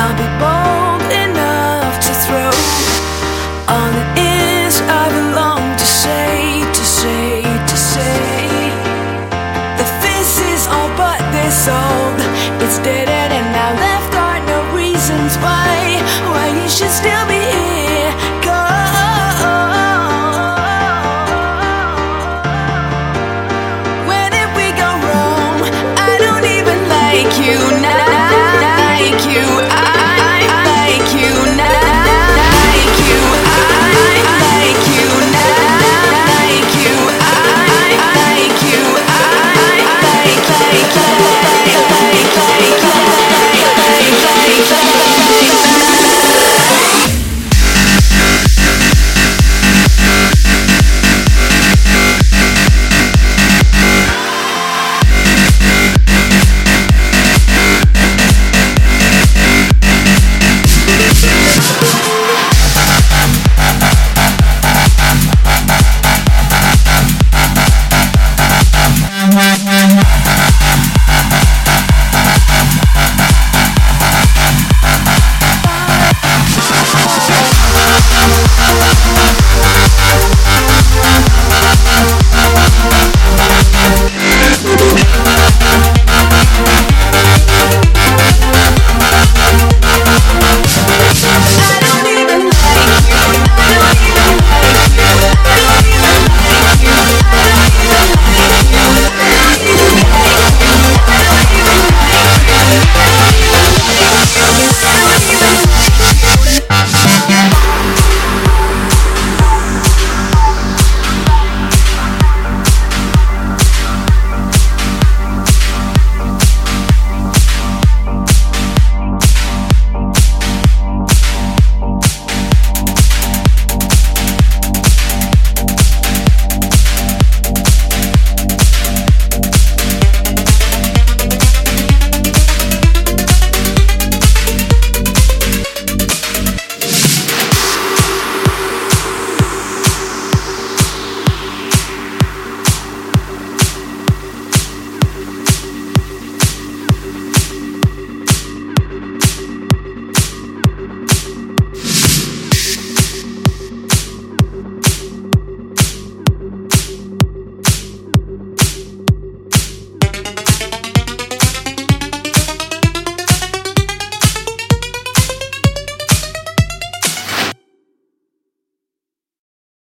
I'll be bold enough to throw all it is I belong to say, to say, to say. The fist is all but this old. It's dead and now left are no reasons why why you should still be here. Go. Where did we go wrong? I don't even like you now. Like you